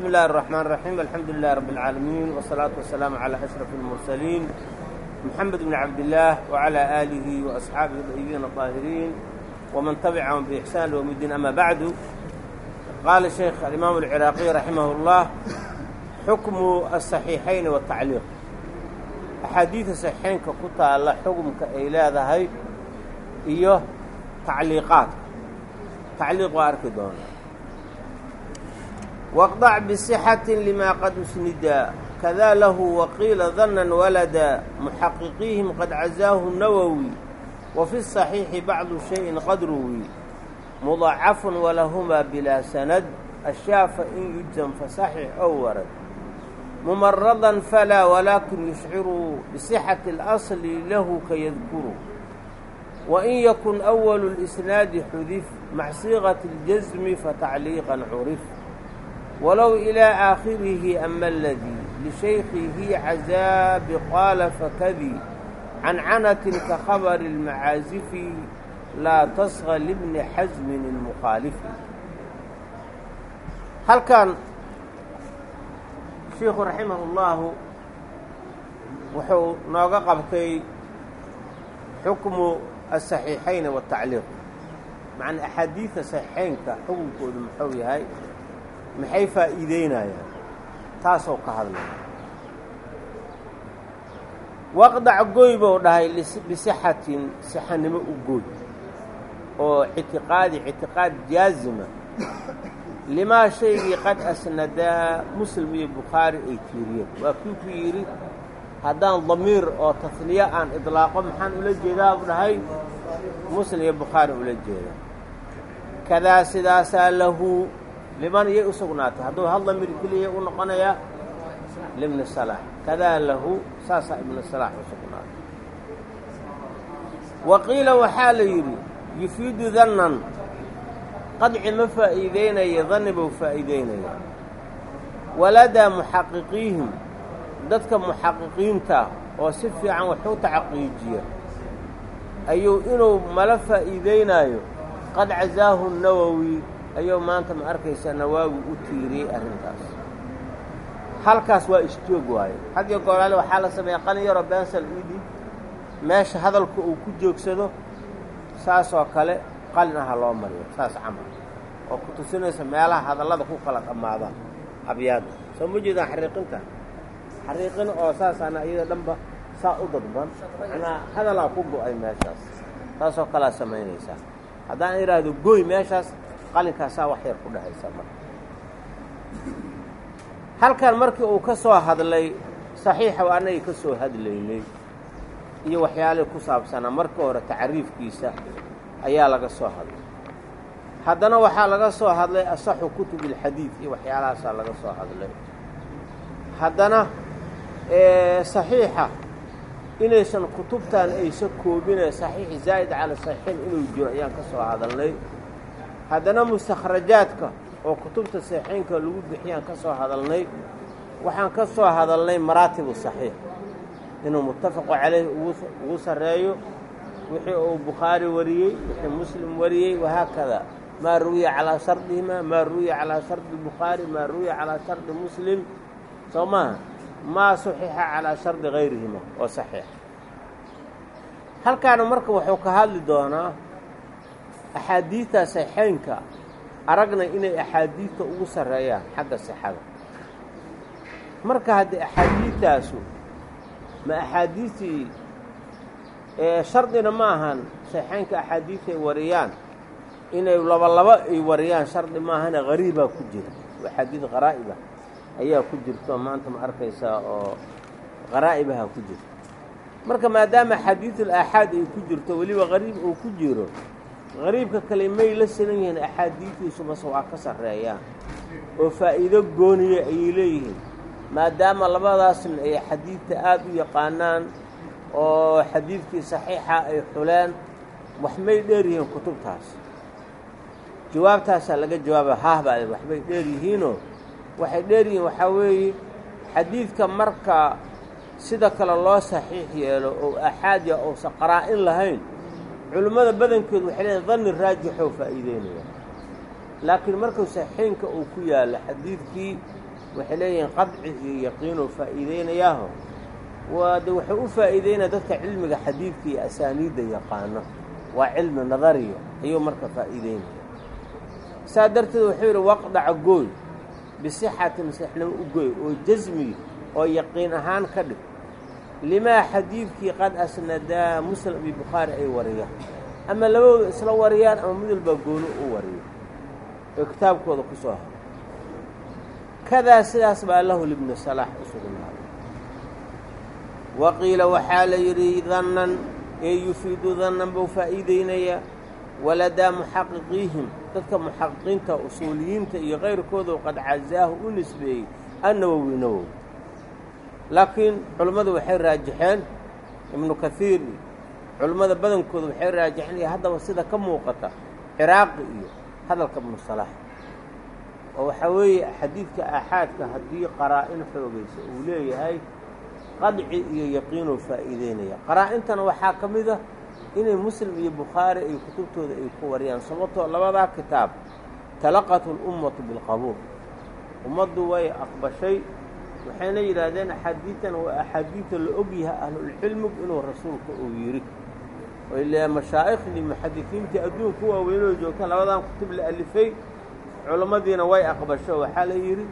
بsم اللh الرحمن الرحيم الحمd لله رب العاalمين والصلاaة والسلام على أشرف المرسلين محمد بن عبد الله وعلى آله وأصحاaبه الطيبين الطاaهرين وmن تبعهم بإحسان يوم الdين أmا bعd qاala شhيk الإmام العراqي رحimه اللaه xukم الصحيiحayn والتacliiq أxaadiiثa صحيحaynka ku taala xugمka ay leedahay iyo tacliiqaadka tacliiq waa arki doona بصحة لما قد اسند كذا له وقيل ظنا ولدا محققيهم قد عزاه النووي وفي الصحيح بعض شيء قد روي مضاعف ولهما بلا سند الشاف إن يجزم فصحح أو ورد ممرضا فلا ولكن يشعر بصحة الأصل له كيذكر وإن يكن أول الإسناد حذف مع صيغة الجزم فتعليقا عرف ولو إلى آخره أما الذي لشيخه عذاب قال فكذي عن عنة كخبر المعازف لا تصغى لابن حزم المخالف هل كان الشيخ رحمه الله وحو نوغا قبتي حكم الصحيحين والتعليق مع أن أحاديث الصحيحين كحكم كود محوي هاي maxay faa'iideynayaan? Taasoo ka hadlaya waqdac goy buu dhahay bisixatin sixanimo u gooy oo ictiqaadi ictiqaad jaazima. Limaa shaygii qad asnadaa muslim iyo bukhaari ay tiiriyeen. Waa kii ku yidhi haddaan damiir oo tasniye aan idlaaqo maxaan ula jeedaa bu dhahay? Muslim iyo bukhaari ula jeeda. Kadaa sidaasaa lahu liman iyay u sugnaatay. Hadduu hal damir keliya u noqonayaa libni salaax kadaa lahu saasaa ibnu salaax u sugnaatay. Wa qiila waxaa la yidhi yufiidu dannan. Qadci ma faa'iideynaya danni buu faa'iideynaya. Waladaa muxaqiqiihim. Dadka muxaqiqiinta oo si fiican wax u tacqiijiya. Ayuu inuu mala faa'iideynaayo. Qad casaahu nawowi ayuu maanta ma arkaysaa nawaawi u tiiriyey arrintaas. Halkaas waa isjoog waaye. Had iyo gooraale waxaa la sameeya qalin yaroo bensal idi meesha hadalka uu ku joogsado saasoo kale qalin aha loo mariyo saas camal. Oo ku tusinaysa meelaha hadallada ku kala dhammaadaan abyaadda soo ma jeedaan xariiqinta? Xariiqin oo saasaana iyada dhanba saa u dadban. Manaa hadalaa ku go'ay meeshaas. Saasoo kalea samaynaysaa. Haddaan idhaahdo gooy meeshaas qalinkaasaa wax yar ku dhahaysa marka halkan markii uu ka soo hadlay saxiixa waa annagii ka soo hadlaynay iyo waxyaalihii ku saabsanaa marka hore tacriifkiisa ayaa laga soo hadlay. Haddana waxaa laga soo hadlay asaxu kutub ilxadiid iyo waxyaalahaasaa laga soo hadlay. Haddana saxiixa inaysan kutubtan aysa koobine saxiix zaa'id cala saxiixin inuu jiro ayaan ka soo hadalnay haddana mustakhrajaadka oo kutubta saxiixinka lagu bixiyaan ka soo hadalnay waxaan ka soo hadalnay maraatibu saxiix. Inuu muttafaqu calayh ugu sarreeyo wixii uu bukhaari wariyey wixii muslim wariyey wahaakada maa ruwiya calaa shardihima maa ruwiya calaa shardi bukhaari maa ruwiya calaa shardi muslim. Soo maaha maa saxiixa calaa shardi gayrihima oo saxiix. Halkaana marka wuxuu ka hadli doonaa axaadiidta saxeynka aragna inay axaadiidta ugu sarreeyaan xagga sixada marka haddii axaadiidtaasu ma axaadiidtii shardina ma ahan saxeynka axaadiidta ay wariyaan inay labalaba ay wariyaan shardi maahane hariibaa ku jira axaadiid qaraa'iba ayaa ku jirto maanta ma arkaysaa oo qaraa'ibaha ku jirto marka maadaama axaadiidul aaxaad ay ku jirto weliba hariib uu ku jiro qariibka kale may la silan yihiin axaadiidtiisu mase waa ka sarreeyaan oo faa'iido gooniya ayay leeyihiin. Maadaama labadaasna ay xadiidta aada u yaqaanaan oo xadiidkii saxiixa ay xuleen wax may dheer yihiin kutubtaas. Jawaabtaasaa laga jawaaba haahbaa waxbay dheer yihiinoo? Waxay dheer yihiin waxaa weeye xadiidka marka sida kale loo saxiix yeelo oo axaadiya uusan qaraa-in lahayn culimmada badankeedu waxay leedahay danni raajixoo faa'iideynaya. Laakiin markuu saxiinka uu ku yaallo xadiidkii waxay leeyihiin qadci iyo yaqiinoo faa'iideynayaaho. Waa de waxay u faa'iideynaya dadka cilmiga xadiidka iyo asaaniidda yaqaano. Waa cilmi nadariya ayuu marka faa'iideynaya. Saa darteed wuxuu yidhi waqdaca gooy bisixatin sixnimo u gooy oo jasmi oo yaqiin ahaan ka dhig limaa xadiidkii qad asnadaa muslim iyo bukhaari ay wariyaan ama labadooda isla wariyaan ama mid walbaa gooni u wariyo oo kitaabkooda ku soo haro kadaa sidaas baa lahu libnu salaax u sugnaaday wa qiila waxaa la yidhi dannan ee yufiidu dannan buu faa'iideynayaa waladaa muxaqiqiihim dadka muxaqiqiinta usuuliyiinta iyo kayrkoodu qad cazaahu u nisbeeyey annawowi nawowi laakiin culimmadu waxay raajixeen ibnu kahiir iyo culimmada badankooda waxay raajixeen iyo haddaba sida ka muuqata ciraaqi iyo hadalka ibnu salaax oo waxaa weeye xadiidka aaxaadka haddii qaraa-in xoogaysa uu leeyahay qadci iyo yaqiinoo faa'iideynaya. Qaraa-intana waxaa ka mid ah inay muslim iyo bukhaari ay kutubtooda ay ku wariyaan. Sababtoo labadaa kitaab talaqatu اlummatu bilqabuul ummaddu way aqbashay waxayna yidhaahdeen axaadiitan waa axaadiidta la ogyahay ahlulcilmigu inuu rasuulka uu yidhi ile mashaa'ikhdii muxadisiintii adduunka waaweynoo joogta labadan kutub la alifay culammadiina way aqbasho. Waxaa la yidhi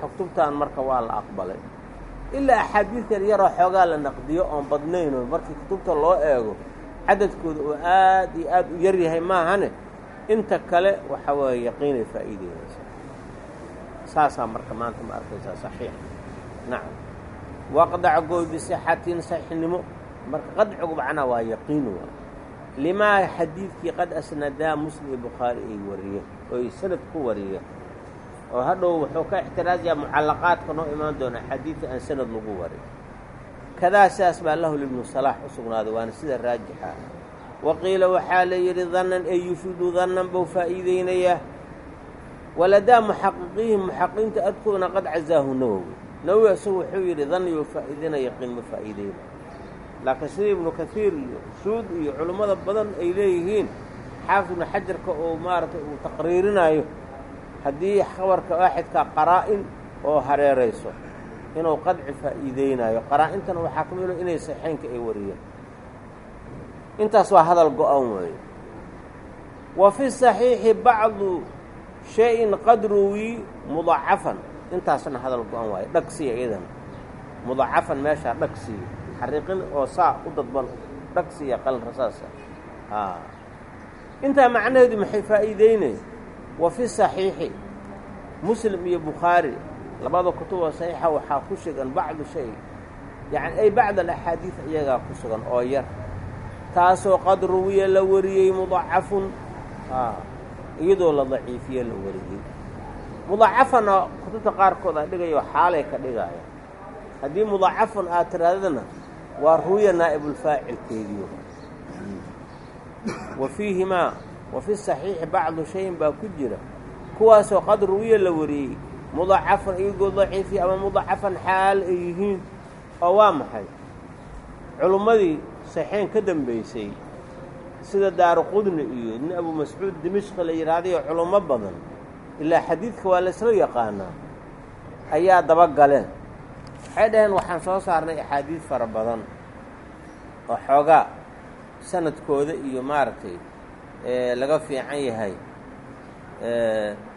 kutubtan marka waa la aqbalay. Ilaa axaadiid yar yaroo xoogaa la naqdiyo oon badnaynoo markii kutubta loo eego cadadkooda oo aad iyo aad u yar yahay maahane inta kale waxa weeye yaqiinay faa'iideynaysa saasaa marka maanta ma arkaysaa saxiix nacam waqdac gooy bisixatin saxiixnimo marka qadcigu macnaa waa yaqiin waa limaa xadiidkii qad asnadaa muslim bukhaari ay wariyeen oo ay sanad ku wariyeen oo hadhow wuxuu ka ixtiraajayaa mucallaqaadka noo imaan doona xadiidka aan sanad lagu warin kadaa sidaas baa lahu libnu salaax u sugnaaday waana sida raajixa wa qiila waxaa la yidhi dannan ee yufiidu dannan buu faa'iideynayaa waladaa muxaqiqiihim muxaqiqiinta adkoodna qad cazaahu nawowi isagu wuxuu yidhi danniyo faa'iideynaya yaqiin ma faa'iideyna laakiin sida ibnu kaiir iyo suud iyo culimmada badan ay leeyihiin xaafid ibnu xajarka oo maaragtay uu taqriirinayo haddii khabarka waaxidka qaraa-in oo hareerayso inuu qadci faa'iideynayo qaraa-intana waxaa ka mido inay saxeynka ay wariyeen. Intaas waa hadal go-an weeye. Wa fi saxiixi bacdu shay-in qad ruwii mudacafan intaasna hadal go-an waaye. Dhagsiya iyadana mudacafan meeshaa dhagsiya xariiqin oo saa u dadban dhagsiya qalin rasaasa. Intaa macnaheedu maxay faa'iideynay wa fi saxiixi. Muslim iyo bukhaari labada kutuboo saxiixa waxaa ku sugan bacdu shay. Yacni ay bacd alaxaadiid iyagaa ku sugan oo yar. Taasoo qad ruwiya la wariyey mudacafun iyadoo la daciifiye la wariyey mudacafana kutubta qaarkood a dhigayo xaalay ka dhigaya haddii mudacafun aad tiraadana waa ruwiya naa'ibulfaacilkeediyo wa fiihimaa wa fi saxiixi bacdu shayin baa ku jira. Kuwaasoo qad ruwiya la wariyey mudacafan iyagoo daciifiya ama mudacafan xaal ay yihiin oo waa maxay? Culummadii saxeen ka dambaysay sida daaru qudni iyo nin abu mascuud dimishqi la yidhaahdayo culummo badan ilaa xadiidka waa laysla yaqaanaa ayaa daba galeen waxay dhaheen waxaan soo saarnay axaadiid fara badan oo xoogaa sanadkooda iyo maaragtay laga fiican yahay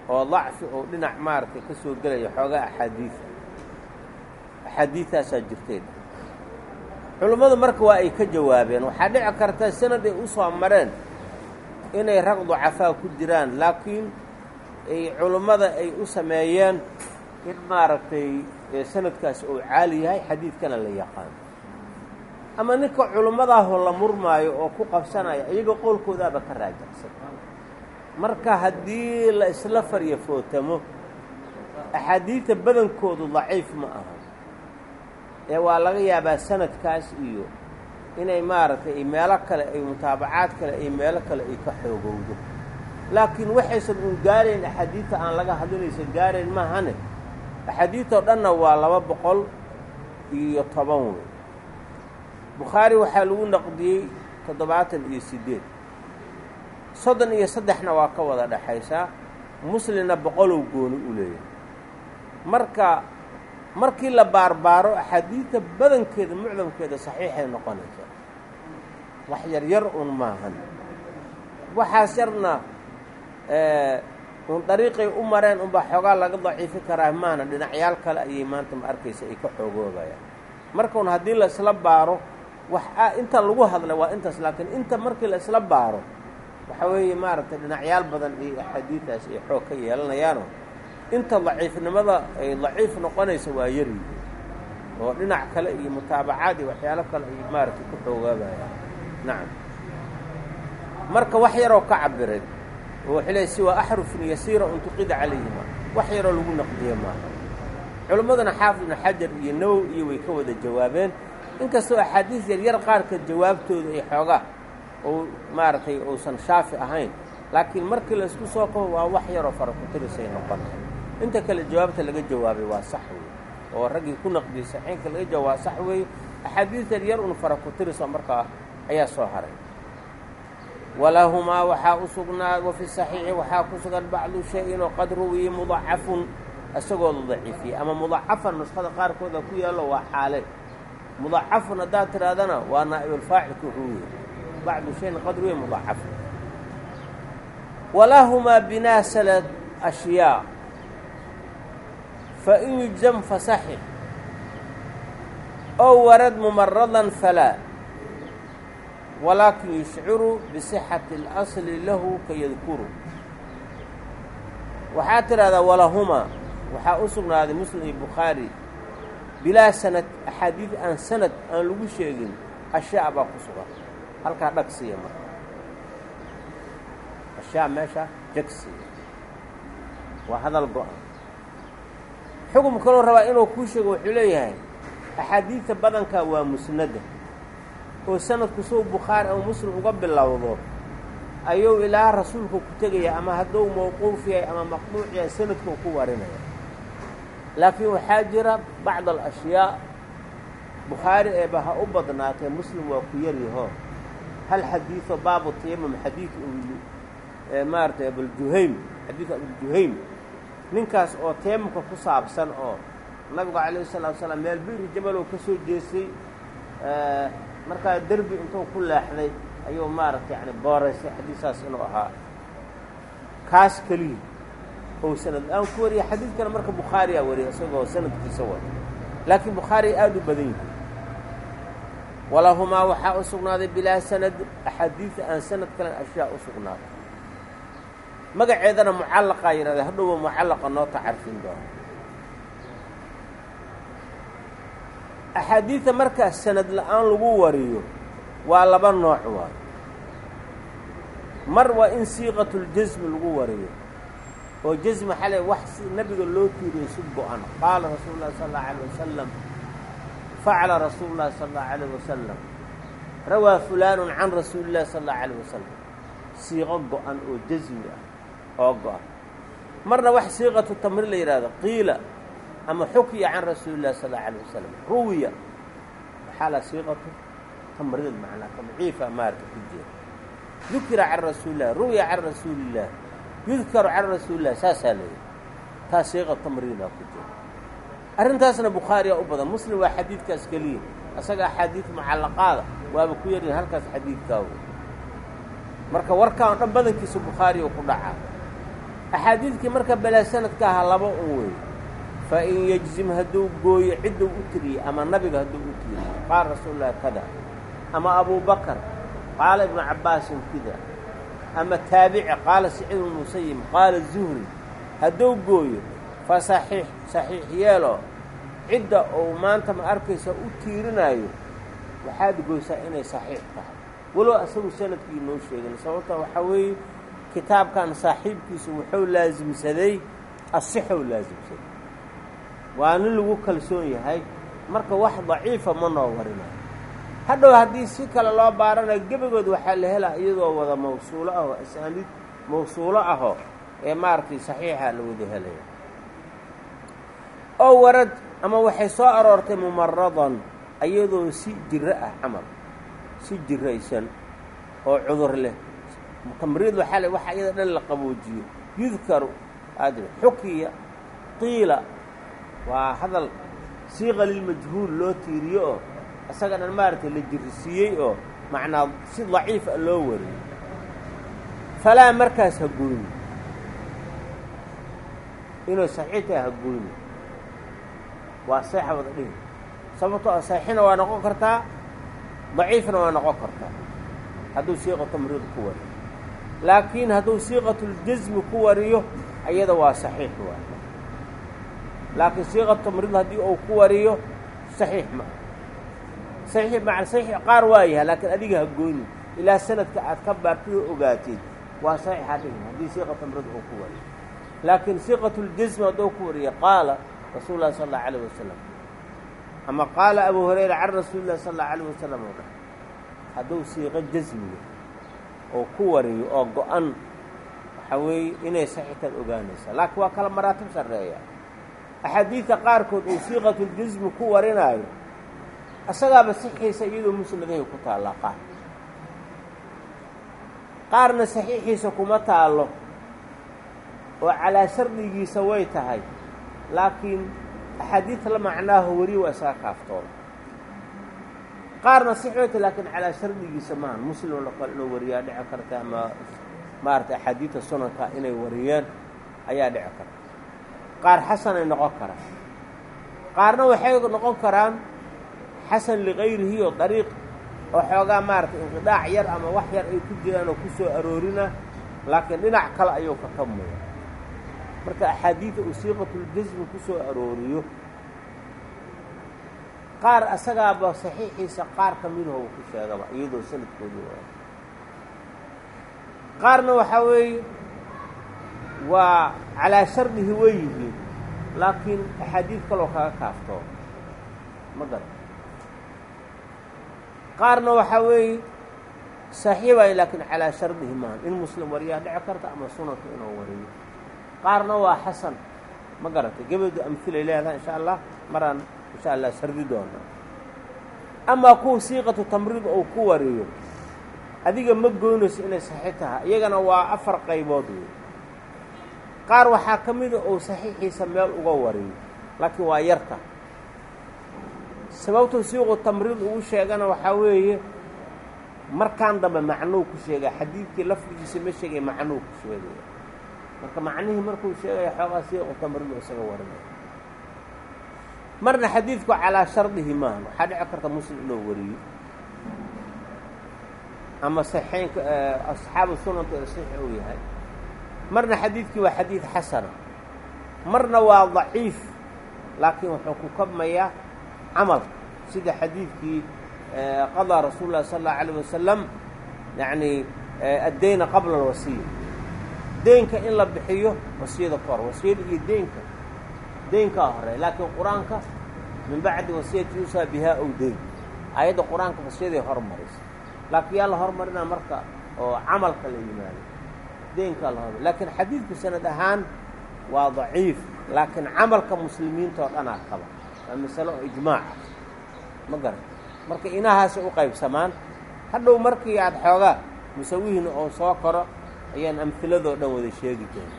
oo dacfi oo dhinac maaragtay ka soo gelaya xoogaa axaadiida axaadiidtaasaa jirteen culummadu marka waa ay ka jawaabeen waxaa dhici karta sanad ay u soo mareen inay rag dacafaa ku jiraan laakiin ay culummada ay u sameeyeen in maaragtay sanadkaas uu caali yahay xadiidkana la yaqaan. Ama ninka culummadaahoo la murmaayo oo ku qabsanaya iyaga qowlkoodaaba ka raajacsan. Marka haddii la isla farya footamo axaadiidta badankoodu daciif ma aha. Ee waa laga yaabaa sanadkaas iyo inay maaragtay meelo kale ay mutaabacaad kale ay meelo kale ay ka xoogowdo laakiin waxaysan uun gaarayn axaadiidta aan laga hadlinaysan gaarayn maahane axaadiidtao dhanna waa laba boqol iyo toban wey. Bukhaari waxaa lagu naqdiyey toddobaatan iyo siddeed. Soddon iyo saddexna waa ka wada dhexaysaa muslimna boqolow gooni u leeyahay. Marka markii la baarbaaro axaadiidta badankeeda mucdamkeeda saxiixay noqonaysaa. Wax yar yar un maahan waxaas yarna un dariiqay u mareen unbaa xoogaa laga daciifi karaa maana dhinacyaal kale ayay maanta ma arkaysa ay ka xoogoobayaan marka un haddii la isla baaro wax inta lagu hadlay waa intaas laakiin inta markii la isla baaro waxa weeye maaragtay dhinacyaal badan iyo axaadiidaas ay xoog ka yeelanayaano inta daciifnimada ay daciif noqonaysa waa yaryihi oo dhinac kale iyo mutaabacaad iyo waxyaalo kale ay maaragtay ku xoogaabayaan nacam marka wax yaroo ka cabiray leey siwa axrufin yasiira untuqida calayhima. Wax yaroo lagu naqdiye maaha culimmaduna xaafid ibnu xajar iyo nawow iyo way ka wada jawaabeen. Inkastoo axaadiis yaryar qaarka jawaabtooda ay xoogaa ou maaragtay uusan shaafi ahayn laakiin markii laysku soo qabo waa wax yaroo fara ku tirisay noqonaya inta kale jawaabta laga jawaabay waa sax weeye oo raggii ku naqdiyey saxiinka laga jawaab waa sax weeye. Axaadiis yaryar un fara ku tiriso markaa ayaa soo haray walahumaa waxaa u sugnaa wafi saxiixi waxaa ku sugan bacdu shay-in oo qad ruwiye mudacafun isagoo la daciifiyey ama mudacafan nuskhada qaarkooda ku yaallo waa xaale mudacafun haddaad tidhahdana waa naa'ibulfaacilku ruwiye bacdu shayin qad ruwiye mudacafun walahumaa binaasalat ashyaa fain yujzam fasaxix ow warad mumaradan falaa walaakin yushciru bisixati اlasli lahu ka yadkuru waxaa tidhahdaa walahumaa waxaa u sugnaaday muslim iyo bukhaari bilaa sanad axaadiid aan sanad aan lagu sheegin ashyaa baa ku sugan. Halkaa dhagsiya marka. Ashyaa meesha jagsiya waa hadal go-an. Xukun kaloo rabaa inuu kuu sheego wuxuu leeyahay axaadiidta badankaa waa musnada oo sanadku sow bukhaari ama muslim uga bilowdo ayuu ilaa rasuulka ku tegaya ama hadduu mawquuf yahay ama maqduuc yahay sanadkuu ku warinaya. Laakiin waxaa jira bacd alashyaa bukhaari eeba ha u badnaatee muslim waa ku yaryaho hal xadiido baabu tayamum xadiid maaratay abuljuhaym xadiidu abuljuhaym ninkaas oo teemamka ku saabsan oo nabigu calayhi salaatu salaam meel biiri jabalow ka soo jeestay markaa derbi intuu ku leexday ayuu maaragtay yani booraysay xadiisaas inuu ahaa. Kaas keliya ou sanad aan ku wariya xadiidkana marka bukhaariyaa wariya isagoo sanadkiisa wada. Laakiin bukhaari aada u badan yihi walahumaa waxaa u sugnaaday bilaa sanad axaadiida aan sanad kalen ashyaa u sugnaaday. Magaceedana mucallaqaa yidhahda hadhowba mucallaqa noo tacarfin doona axaadiidta markaa sanad la'aan lagu wariyo waa laba nooc waa. Mar waa in siiqatuljasmi lagu wariyo oo jasmi xale wax si nabiga loo tiiriyo si go-an. Qaala rasuulu llahi sala allahu alayh wasalam facala rasuulu llahi sala allahu alayh wasalam rawaa fulaanun can rasuuli llahi sala allahu alayh wasalam siiqo go-an oo jasmi ah oo go-an. Marna wax siiqatu tamriid la yidhahdo qiila ama xukiya can rasuuli llahi sala allahu alayh wasalam ruwiya waxaa la siiqatu tamriid macnaa tamciifa maarka ku jira. Dukira can rasuuli ruwiya can rasuuli yudkaru can rasuuli saasaa leeyahy taa siiqa tamriidaa ku jira. Arrintaasna bukhaariyaa u badan muslim waa xadiidkaas keliya. Asaga axaadiid mucallaqaada waaba ku yaryahin halkaas xadiidkaawo marka warkaan o dhan badankiisa bukhaariya ku dhacaa. Axaadiidkii marka balaa sanadka ahaa laba un weey fa in yejzim hadduu gooyo cidduu u tiriyey ama nabiga hadduu u tiriyey qaala rasuulu llahi kada ama abubakar qaala ibnu cabbaasin kida ama taabici qaala saciid ibnmusayib qaala zuhri hadduu gooyo fa saxiix saxiix yeelo cidda uu maanta ma arkaysa u tiirinaayo waxaad goysaa inay saxiix tahay. Walow asagu sannadkii noo sheegin sababta waxaa weeye kitaabkan saaxiibkiisu wuxuu laasimsaday asixou laasimsaday waa nin lagu kalsoon yahay. Marka wax daciifa ma noo warinayo hadhow haddii si kale loo baaranayo gebagood waxaa la helaa iyadoo wada mawsuulo ahoo asaaniid mawsuulo ahoo ee maaragtay saxiixa la wada helaya. Oo warad ama waxay soo aroortay mumaradan iyadoo si jiro ah camal si jiraysan oo cudur leh. Tamriid waxaa le waxa iyada dhan la qaboojiyo. Yudkaru aad xukiya qiila waa hadal siiqa lilmajhuul loo tiiriyo oo isaga dhan maaragtay la jirisiiyey oo macnaa si daciif a loo wariyey falaa markaas ha goyni inuu saxiix tahay ha goyni waa seexa wada dhihi. Sababtoo a saxiixna waa noqon kartaa daciifna waa noqon kartaa. Hadduu siiqa tamriid ku wariyo. Laakiin hadduu siiqatuljasmi ku wariyo ayada waa saxiix waay laakiin siiqa tamriid haddii uu ku wariyo saxiix ma saxiix maa saxiix qaar waa yahay laakiin adiga ha goyni ilaa sanadka aad ka baartid oo ogaatid waa saxiix ha dhihin haddii siiqa tamriid uu ku wariyo. Laakiin siiqatuljasmi hadduu ku wariyo qaala rasuul llahi sala allahu alayh wasalam ama qaala abu hurayra can rasuuli llahi allahu alayh wasalam oo dhan hadduu siiqo jasmiga oo ku wariyo oo go-an waxaa weeye inay saxiixtaad ogaanaysaa. Laakiin waa kala maraatib sarreeya axaadiidta qaarkood uu siiqatuljasmi ku warinaayo isagaaba saxiiisa iyadoo musnadahay ku taallaa qaar qaarna saxiixiisa kuma taallo oo calaa shardigiisa way tahay laakiin axaadiid la macnaaho weriye waa isaga kaaftooda qaarna saxiix way tahay laakiin calaa shardigiisa maahan muslim inuu wariyaa dhici karta ama maaragtay axaadiidta sunanka inay wariyeen ayaa dhici karta qaar xasanay noqon karaan. Qaarna waxay noqon karaan xasan likayrihi oo dariiq oo xoogaa maaragtay inqidaac yar ama wax yar ay ku jiraan oo ku soo aroorina laakiin dhinac kale ayuu ka kabmaya marka axaadiida uu siiqatuljasmi ku soo arooriyo qaar asagaaba saxiixiisa qaar ka midaho uu ku sheegaba iyadoo sanadkoodii waa qaarna waxaa weeye waa calaa shardihi way yihiin laakiin axaadiid kaloo kaga kaaftoo ma garan qaarna waxaa weeye saaxiibay laakiin calaa shardihi maahan in muslim wariyaa dhici karta ama sunanka inuu wariyo qaarna waa xasan. Ma garatay? Gebadu amhilay leedahay insha allah maraan insha allah sardi doona amaa kuwa siiqatu tamriid uu ku wariyo. Adiga ma goynayso inay saxiix tahay. Iyagana waa afar qaybood wey qaar waxaa ka mida uu saxiixiisa meel uga wariyo laakiin waa yarta. Sababtuu siiqu tamriid ugu sheegana waxaa weeye markaan dambe macnuu ku sheegaya xadiidkii lafdigiisa ma sheegaya macnuu ku sheegaya marka macnihii markuu sheegaya xoogaa siiqu tamriid isaga warinaya marna xadiidku calaa shardihi maaha waxaa dhici karta muslim inuu wariyo ama saxeynka asxaabu sunanta ee saxiix uu yahay marna xadiidkii waa xadiid xasana marna waa daciif laakiin wuxuu ku kabmayaa camalka sida xadiidkii qadaa rasuul llahi sala allahu alayh wasalam yacni addeyna qabla alwasiya deynka in la bixiyo wasiyada ka hor wasiyada iyo deynka deynkaa horey laakiin qur'aanka min bacdi wasiyati yuusaa bihaa ow deyn aayadda qur'aanka wasiyaday hormaraysa laakiin yaa la hormarinaa marka oo camalka la yimaado deynkaa la laakiin xadiidku sanad ahaan waa daciif laakiin camalka muslimiinta oo dhanaa qaba. Waa masalo oo ijmaaca ma garan. Marka inahaasay u qaybsamaan hadhow markii aad xoogaa musawihiina oo soo koro ayaan amhiladoo dhan wada sheegi doona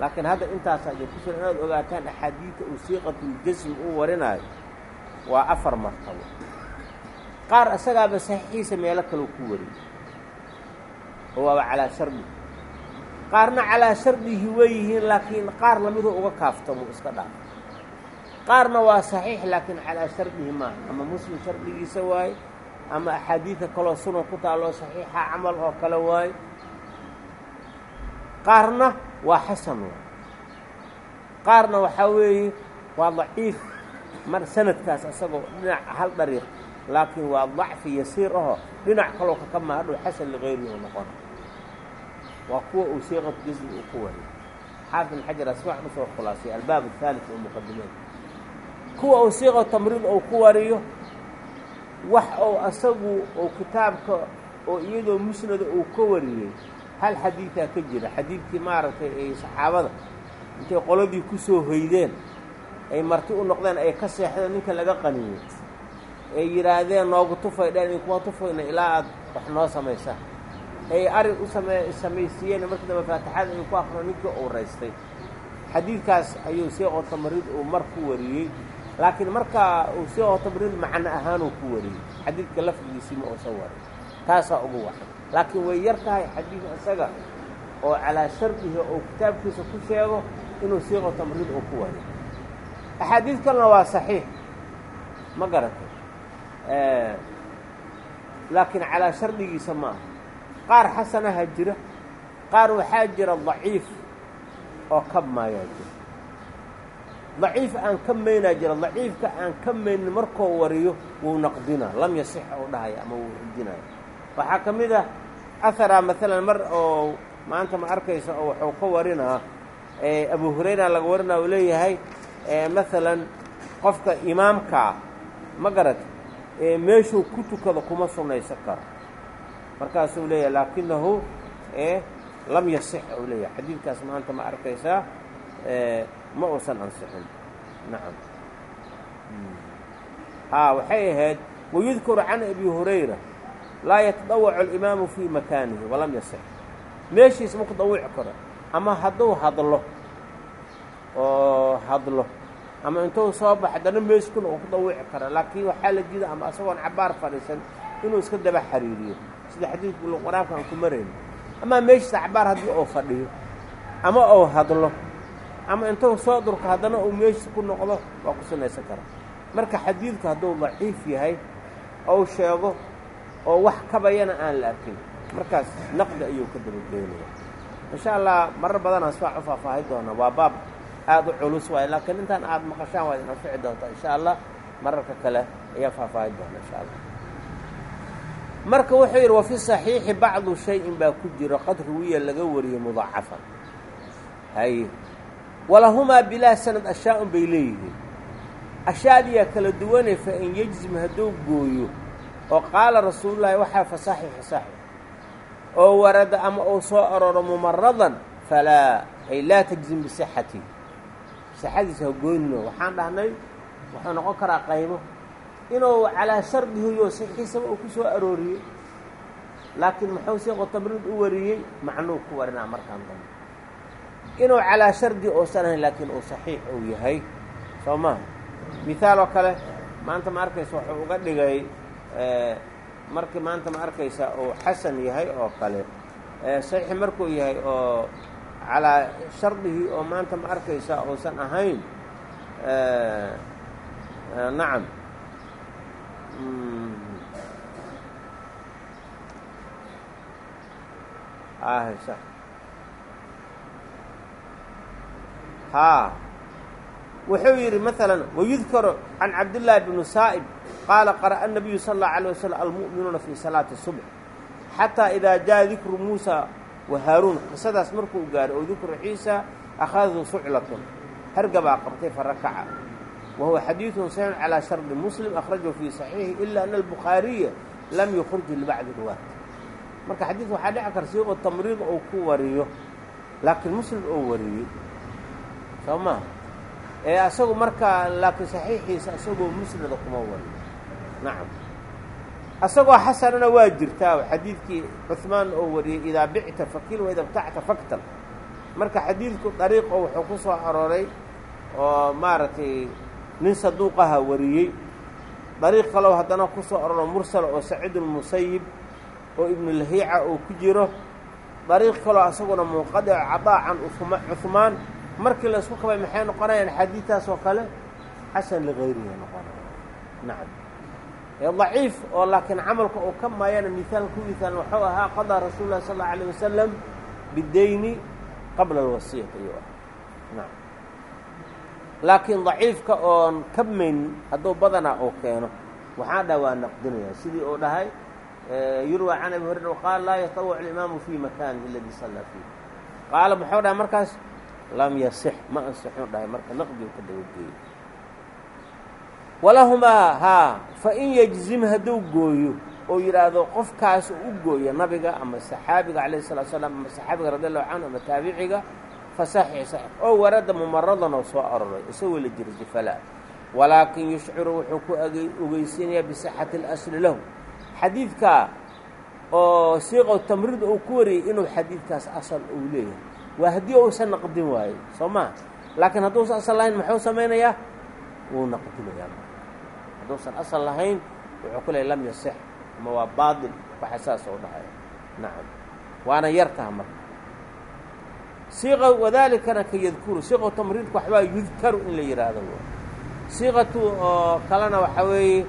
laakiin hadda intaasaa idin ku sugan inaad ogaataan axaadiidta uu siiqatuljasmi uu warinaayo waa afar martabo qaar isagaaba saxiixiisa meelo kaleu ku wariyo oo waaba calaa shardi qaarna calaa shardihi way yihiin laakiin qaar lamidoo uga kaaftamo iska dhaaf. Qaarna waa saxiix laakiin calaa shardihi maaha. Ama muslim shardigiisa waaye ama axaadiida kaloo sunan ku taalloo saxiixa camal oo kale waaye qaarna waa xasan waay. Qaarna waxaa weeye waa daciif mar sanadkaas isagoo dhinac hal dariiq laakiin waa dacfi yasiir ahoo dhinac kaloo kakama hadhow xasan likayrihi u noqona waa kuwa uu siiqatu jasmi uu ku wariyo xaafid ibn xajar asi wax u soo khulaasay albaab athaalit oo muqadimeed kuwa uu siiqa tamriid uu ku wariyo wax ou asagu ou kitaabka oo iyadoo musnada uu ka wariyey hal xadiidaa ka jira? Xadiidkii maaragtay ay saxaabada intay qoladii ku soo hoydeen ay marti u noqdeen ay ka seexdeen ninka laga qaniyey ay yidhaahdeen noogu tufay dheen in kuma tufayna ilaa aad wax noo samaysaan ay arrin u same samaysiiyeen markii dambe faatixada ay ku aqrino ninkii uu raystay. Xadiidkaas ayuu siiqo tamriid uu mar ku wariyey laakiin markaa uu siiqo tamriid macno ahaanuu ku wariyey xadiidka lafdigiisii ma uusan warin. Taasaa ugu wacan. Laakiin way yar tahay xadiid isaga oo calaa shardihi oo kitaabkiisa ku sheego inuu siiqo tamriid uu ku wariyo. Axaadiid kalena waa saxiix. Ma garatay laakiin calaa shardigiisa ma qaar xasanaha jira qaar waxaa jira daciif oo kabmaayaa jira. Daciif aan ka maynaa jira daciifka aan ka maynin markuu wariyo wuu naqdinaa lam yasix ou dhahaya ama wuu xujinaya waxaa ka mid ah ahara maalan mar oo maanta ma arkaysa oo wuxuu ka warinaa abu hurayra laga warinaa uu leeyahay maalan qofka imaamkaa ma garat meeshuu ku tukado kuma sunnaysan karo markaasuu leeyahay laakinahu lam yasix ou leeyahay. Xadiidkaas maanta ma arkaysaa ma uusan ansixin. Nacam. Haa waxay ahayd wayudkaru can abi hurayra laa yatadawacu alimaamu fii makaanihi walam yasix. Meeshiisa ma ku dawici karo ama hadduu hadlo oo hadlo ama intuu soo bax haddana meeskuna uu ku dawici kara laakiin waxaa la diida ama asagoon cabaar fadhiisan inuu iska daba xariiriyo sida xadiidka qur'aanka aan ku marayn ama meeshiisa cabaar haddii uu fadhiyo ama uu hadlo ama intuu soo durko haddana uu meeshiisa ku noqdo waa ku sunaysan kara. Marka xadiidku hadduu daciif yahay ou sheego oo wax kabayana aan la arkin markaas naqdi ayuu ka dabageynaya insha allah marar badanaan sifaac u faahfaahi doona waa baab aada u culus waayo laakiin intaan aada maqashaan waa idin anfici doontaa. Insha allah mararka kale ayaa faahfaahi doona insha allah marka wuxuu yidhi wafi saxiixi bacdu shayin baa ku jira qad ruwiya laga wariyey mudaacafan haye walahumaa bilaa sanad ashaa-un bay leeyihiin. Ashaadiyaa kala duwane fa in yejzim hadduu gooyo oo qaala rasuulullaahi waxaa fasaxixi saxix oo warada ama uu soo arooro mumaradan falaa ay laa tajzim bisixati sixadiisa ha goynino. Waxaan dhahnay wuxuu noqon karaa qaymo inuu calaa shardihiyo sixiisaba uu ku soo arooriyey. Laakiin muxuu siiqo tamriid u wariyey? Macnuu ku warinaa markaan dambe inuu calaa shardi uusan ahayn laakiin uu saxiix uu yahay. Soo maha mihaal oo kale maanta ma arkaysa wuxuu uga dhigay markii maanta ma arkaysa uu xasan yahay oo kale. Saxiix markuu yahay oo calaa shardihii oo maanta ma arkaysa uusan ahayn nacam sax haa wuxuu yidhi maala wayudkaru can cabdillaahi bni saa'ib qaala qara'a الnabiyu sal اllahu alيه waslm almu'minuuna fii salaati الصubx xataa idaa jaa dikru muusa wa haaruun qisadaas markuu gaaray oo dikru ciisa akhadhu suclatun hargabaa qabtay farakaca wa huwa xadiiثun saxiixun calىa shardi muslim akhrajahu fii صaxiixi ila ana albukhaariya lam yukriju libacdi ruwaat marka xadiidka waxaa dhici kara siiqo tamriid uu ku wariyo laakiin muslim oo wariyey soo maa ee asagu markaa laakiin saxiixiisa asagoo musnada kuma wariyo nacam asagoo xasanana waa jirtaa xadiidkii cuhmaan oo wariyey idaa bicta fakil wa ida btacta faktal marka xadiidku dariiqo wuxuu ku soo arooray oo maaragtay nin saduuqaha wariyey dariiq kaleo haddana ku soo arooro mursal oo saciidulmusayib oo ibnulahiica uu ku jiro dariiq kaloo asaguna munqadic cadaacan cuhmaan markii la isku kabay maxay noqonayaan xadiidtaas oo kale xasan ligayrihi noqonaya nacam daciif oo laakiin camalka uu ka maayana miaal ku miaalan waxuu ahaa qadaa rasuul lahi sal اllau alيه wasalam bidayni qabla alwasiyat ayuu ah nacam laakiin daciifka oon ka mayn hadduu badanaa uu keeno waxaa dha waa naqdinaya. Sidii uu dhahay yurwa can abi hurayra qaala laa yatawac اlimaamu fii makanihi aladi sallaa fiih qaala muxuu dhahay markaas lam yasix ma ansixuu dhahay. Marka naqdigu ka dabageeyey. Walahumaa haa fain yejzim hadduu gooyo oo yidhaahdo qofkaas u gooyo nabiga ama saxaabiga calayh salatu slam ama saxaabiga radi allahu canhu ama taabiciga fasaxix saxix oo warada mumaradan oo soo aroray isagoo la jifalaa walaakin yushciru wuxuu ku ogeysiinayaa bisixati اlasli lahu. Xadiidkaa oo siiqo tamriid uu ku wariyey inuu xadiidkaas asal uu leeyahay. Waa haddii uusan naqdin waayo soo maa laakiin hadduusan asal lahayn muxuu samaynayaa wuu naqdinayaa. Hadduusan asal lahayn wuxuu ku leeyay lam yasix ama waa baatil waxa saas oo dhahaya nacam waana yartaha marka siiqa wadaalikana ka yadkuru. Siiqatu tamriidku waxbaa yudkaru in la yidhaahdo siiqatu oo kalena waxaa weeye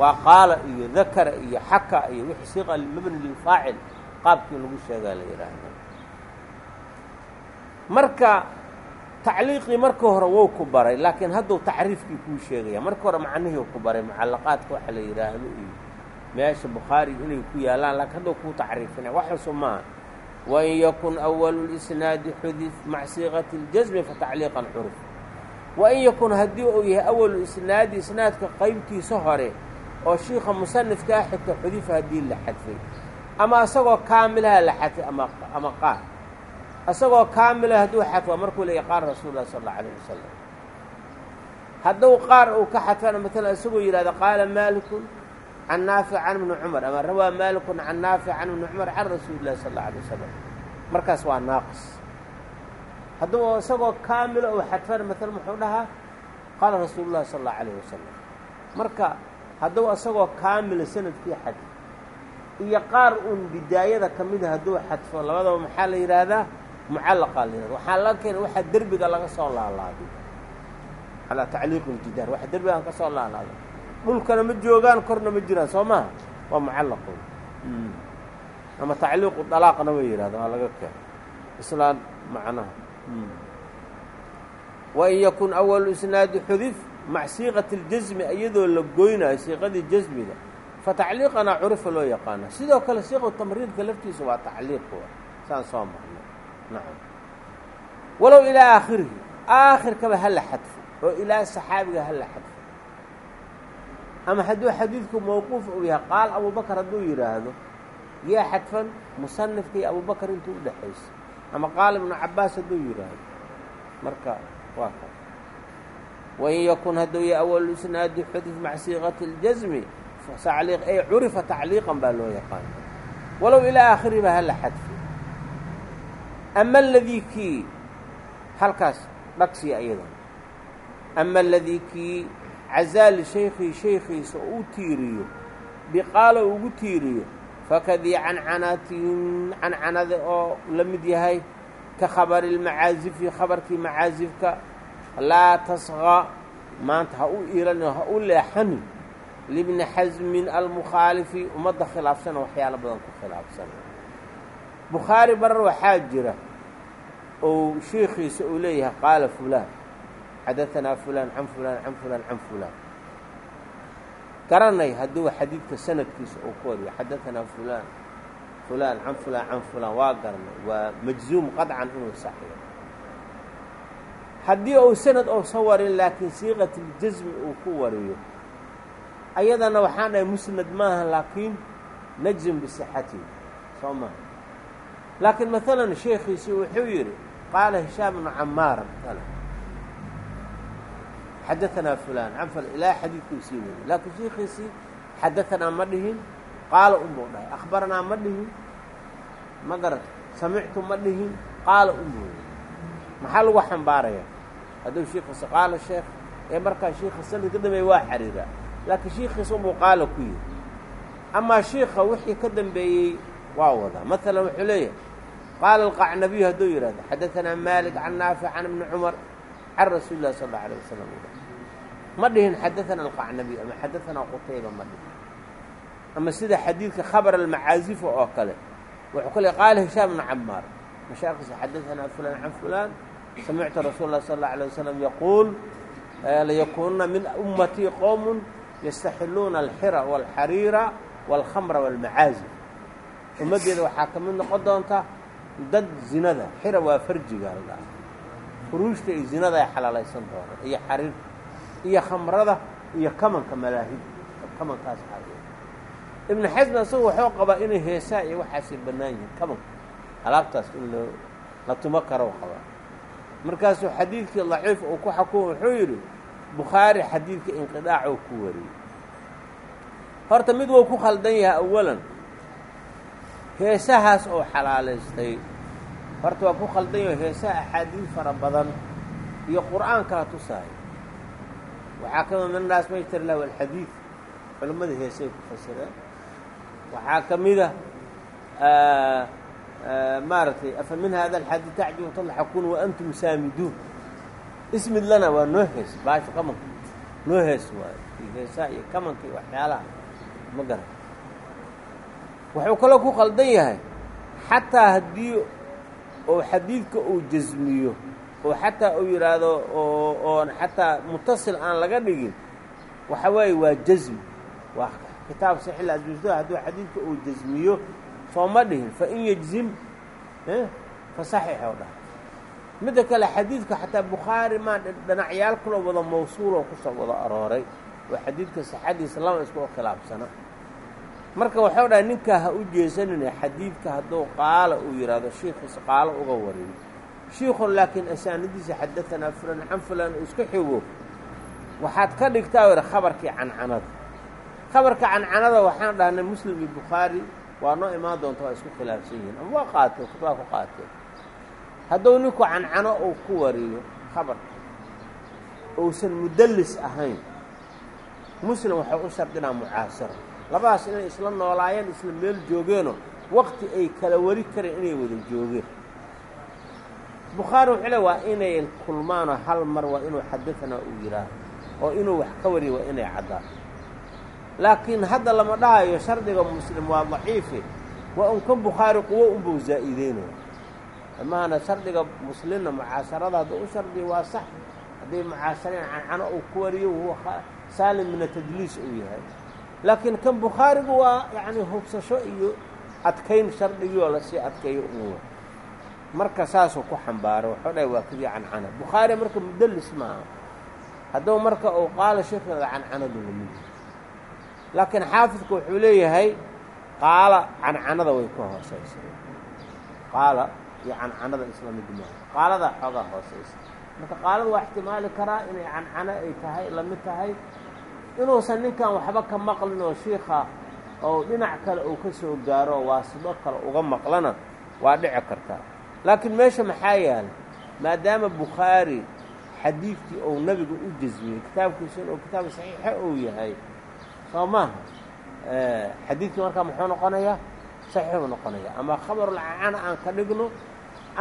waa qaala iyo dakara iyo xaka iyo wixii siiqa mabni lilfaacil qaabkii lagu sheegaa la yidhaahdo marka tacliiqii marka hore wou ku baray laakiin hadduu tacriifkii kuu sheegaya marka hore macnihii ku baray mucallaqaadka waxa la yidhaahdo iyo meesha bukhaari inay ku yaallaan laakiin hadduu kuu tacriifinaya wax cusub maaha wain yakun awalu lisnaadi xudif maca siiqati اljasmi fatacliiqan curif wain yakun haddii uu yahay awalu isnaadi isnaadka qaybtiisa hore oo shiika musanifkaa xigta xudifa haddii la xadfay ama isagoo kaamilaha la xadfay ama qaar isagoo kaamila hadduu xadfa markuu leeya qaala rasuul lah sal اllau alayh wasalam hadduu qaar uu ka xadfana maalan isagoo yidhahda qaala maalikun can naafic can ibni cumar ama rawaa maalikun can naafic can ibni cumar can rasuuli illahi sal alla alay wasalam markaas waa naaqis hadduu isagoo kaamila uu xadfana maalan muxuu dhahaa qaala rasuulu llahi sal allahu alayh wasalam marka hadduu isagoo kaamila sannadkii xadfo iyo qaar uun bidaayada ka mida hadduu xadfo labadaba maxaa la yidhaahdaa mucallaqaa la yihahda waxaa laga keena waxaa derbiga laga soo laalaaday calaa tacliiqi iljidaar waxa derbigaan ka soo laalaaday dhulkana ma joogaan korna ma jiraan soo maha waa mucallaqood ama tacliiqu dalaaqna way yidhahda waa laga keena islaan macnaha. Wain yakun awalu isnaadi xudif maca siiqati اljasmi iyadoo la goynayo siiqadii jasmiga fatacliiqanaa curifa loo yaqaana sidoo kale siiqu tamriidka laftiisa waa tacliiq saan soo marnay. Nacam. Walow ilaa aakhirihi aakhirkaba ha la xadfo oo ilaa saxaabiga ha la xadfo ama hadduu xadiidku mawquuf uu yahay qaal abubakar hadduu yidhaahdo yaa xadfan musanifka iyo abubakar intuu u dhexaysa ama qaal ibnu cabaas hadduu yidhaahdo marka waa ka. Wain yakun hadduu yahay awalu isnaadi xudif maca siiqati اljasmi tacliiq ay curifa tacliiqan baa loo yaqaana walow ilaa aakhirihi ba ha la xadfo ama aladii kii halkaas dhagsiya iyada ama aladii kii cazaali shaykhihi shaykhiisa oo u tiiriyo biqaalo ugu tiiriyo fakadii cancanaatin cancanada oo la mid yahay ka khabari اlmacaazifi khabarkii macaazifka laa tasqa maanta ha u iilan ha u leexani libni xasmin almukhaalifi ummadda khilaafsana waxyaalo badan ku khilaafsan. Bukhaari barar waxaa jira ou shiikhiisa uu leeyahay qaala fulaan xadaanaa fulaan can fulaan can fulaan can fulaan garanay hadduu xadiidka sanadkiisa uu ku wariyo xadaanaa fulaan fulaan can fulaan can fulaan waa garanay waa majzuum qadcan inuu saxiyo haddii uu sanad uusan warin laakiin siiqat اljasmi uu ku wariyo ayadana waxaan dhahay musnad maaha laakiin najzim bisixatihi soo maaha laakiin maalan sheekhiisii wuxuu yidhi qaala hishaam ibnu camaara maalan xadaanaa fulaan can ful ilaa xadiidkuu sii weriy laakiin sheekhiisii xadaanaa ma dhihin qaala unbuu dhahay akhbaranaa ma dhihin ma garat samictu ma dhihin qaala unbuu yidhi maxaa lagu xambaarayaa hadduu shiikhiisa qaala sheekh ee markaa shiikha sanad ka dambeeya waa xariiraa laakiin shiikhiisa unbuu qaala ku yidhi amaa shiikha wixii ka dambeeyey waa wadaa maalan wuxuu leeyahay qaala alqacnabiyu hadduu yidhahdo xadaanaa maalik can naafic can ibni cumar can rasuuli illahi sal alla alay wasalam ma dhihin xadaanaa alqacnabiy ama xadaanaa qutayba ma dhihin ama sida xadiidka khabar almacaazifa oo kale wuxuu ku leey qaala hishaam ibnu camaar mashaakhiisa xadaanaa fulaan can fulaan samictu rasuul lah sal alla alay wasalam yaquul layakuununa min ummatii qowm yastaxiluuna alxira waalxariira waalkhamra waalmacaazif ummaddeeda waxaa ka mid noqon doonta dad zinada xira waa farjiga la dhaha furuushta iyo zinada ay xalaalaysan doonaan iyo xariir iyo khamrada iyo kamanka malaahib kamankaas xariir. Ibnu xasm isagu wuxuu qabaa inay heesaa iyo waxaasay bannaan yihiin kamanka alaabtaas in loo la tumo karo qabaa. Markaasuu xadiidkii daciif uu ku xakumo wuxuu yidhi bukhaari xadiidka inqidaacuu ku wariyey. Horta mid wuu ku khaldan yahay awalan heesahaas oo xalaalaystay horta waa ku khaldan yaho heesaha axaadiid fara badan iyo qur'aankaa tusaayo waxaa ka mid minnaas ma yashtari lahu alxadiid culimmada heesay ku fasireen. Waxaa ka mida maaragtay afa min hada alxadiid tacjibu tadxakuun wa antum saamiduun? Ismid lana waa noo hees baasho kamanka noo hees waayo iyo iyo kamanka iyo waxyaalaha. Ma garan. Wuxuu kaloo ku qaldan yahay xataa haddii oo xadiidka uu jasmiyo oo xataa uu yidhaahdo oo oon xataa mutasil aan laga dhigin waxa weeye waa jasmi waa kitaab saxi lasmusto hadduu xadiidka uu jasmiyo sooma dhihin. Fain yejzim fa saxiixoo dhaha midda kale xadiidka xataa bukhaari maa dhinacyaal kaloo wada mawsuuloo ku soo wada arooray. Oo xadiidka saxadiisa lama isku khilaafsana marka waxau dhahay ninkaa ha u jeesanina xadiidka hadduu qaala uu yidhaahdo shiikiisa qaalo uga wariyo shiikhu laakiin asaanidiisa xadaanaa fulan can fulan uu iska xigo waxaad ka dhigtaa yidhi khabarkii cancanada. Khabarka cancanada waxaan dhahnay muslim iyo bukhaari waa noo imaan doonta waa isku khilaafsan yihiin. Ama waa qaatee kutubaa ku qaatee hadduu ninku cancano uu ku wariyo khabarka uusan mudallis ahayn. Muslim waxau u shardinaa mucaasara labadaas inay isla noolaayeen isla meel joogeenoo wakti ay kala wari kareen inay wada joogeen. Bukhaari wuxuu le waa inay kulmaanoo hal mar waa inuu xadaanaa uu yidhaaho oo inuu wax ka wariyo waa inay caddaan. Laakiin hadda lama dhahayo shardiga muslim waa daciife waa un kan bukhaari quwo unbuu zaa'ideynaya. Amaana shardiga muslimna mucaasarada hadduu u shardiyo waa sax. Hadday mucaasareen cancano uu ku wariyo huwa saalim mina tadliis uu yahay laakiin kan bukhaarigu waa yacni hubsasho iyo adkayn shardigii oo la sii adkeeyo uwa marka saasuu ku xambaaro dhahay waa kadii cancana bukhaari marka mudallis maaha. Hadduu marka uu qaala sheekada cancanadu la mid laakiin xaafidku wuxuu leeyahay qaala cancanada way ka hoosaysa qaala iyo cancanada isla mid maaha qaaladaa xoogaa hoosaysa marka qaalada waa ixtimaali karaa inay cancano ay tahay la mid tahay inuusan ninkan waxba ka maqlin oo shiika oo dhinac kale uu ka soo gaaro oo waasido kale uga maqlana waa dhici kartaa laakiin meesha maxaa yaalla maadaama bukhaari xadiidkii ou nabiga u jasmiyey kitaabkiisan oo kitaab saxiixa uu yahay soo maaha xadiidkii markaa muxuu noqonayaa? Saxiixuu noqonaya ama khabarulcana aan ka dhigno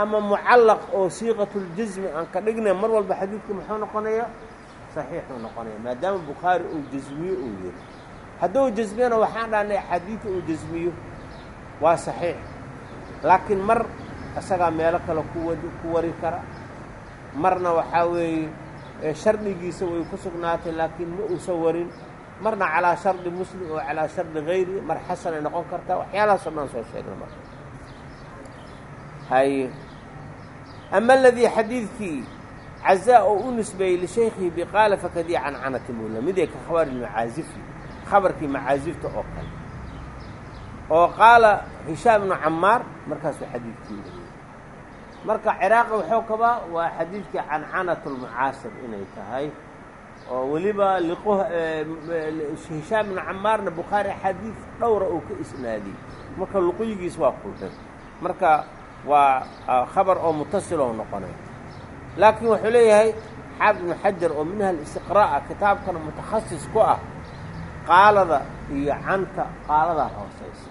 ama mucallaq oo siiqatuljasmi aan ka dhignay mar walba xadiidkii muxuu noqonayaa saxiixuu noqonaya maadaama bukhaari uu jasmiyo uu yiri. Hadduu jasmiyana waxaan dhahnay xadiidka uu jasmiyo waa saxiix. Laakiin mar isagaa meelo kale ku wari kara. Marna waxaa weeye shardigiisa way ku sugnaatay laakiin ma uusan warin. Marna calaa shardi muslim oo calaa shardi hayri mar xasanay noqon kartaa. Waxyaalahaasoo dhan soo sheegna marka. Hay. Ama aladii xadiidkii cazaa oo u nisbeeyey lishaykhihi biqaala fakadii cancanati mula midee ka khabari macaazifi khabarkii macaazifta oo kale. Oo qaala hishaam ibnu camaar markaasuu xadiidkii wariyey marka ciraaqi wuxuu kabaa waa xadiidkii cancanat lmucaasir inay tahay oo weliba hishaam ibnu camaarna bukhaari axaadiid dhowra uu ka isnaadiyey. Marka luqyigiis waa kulxin marka waa khabar oo mutasiloo noqonay laakiin wuxuu leeyahay xaafid ibnu xajar oo minha alistiqraa'a kitaabkana mutakhasis ku ah qaalada iyo canta qaaladaa hoosaysa.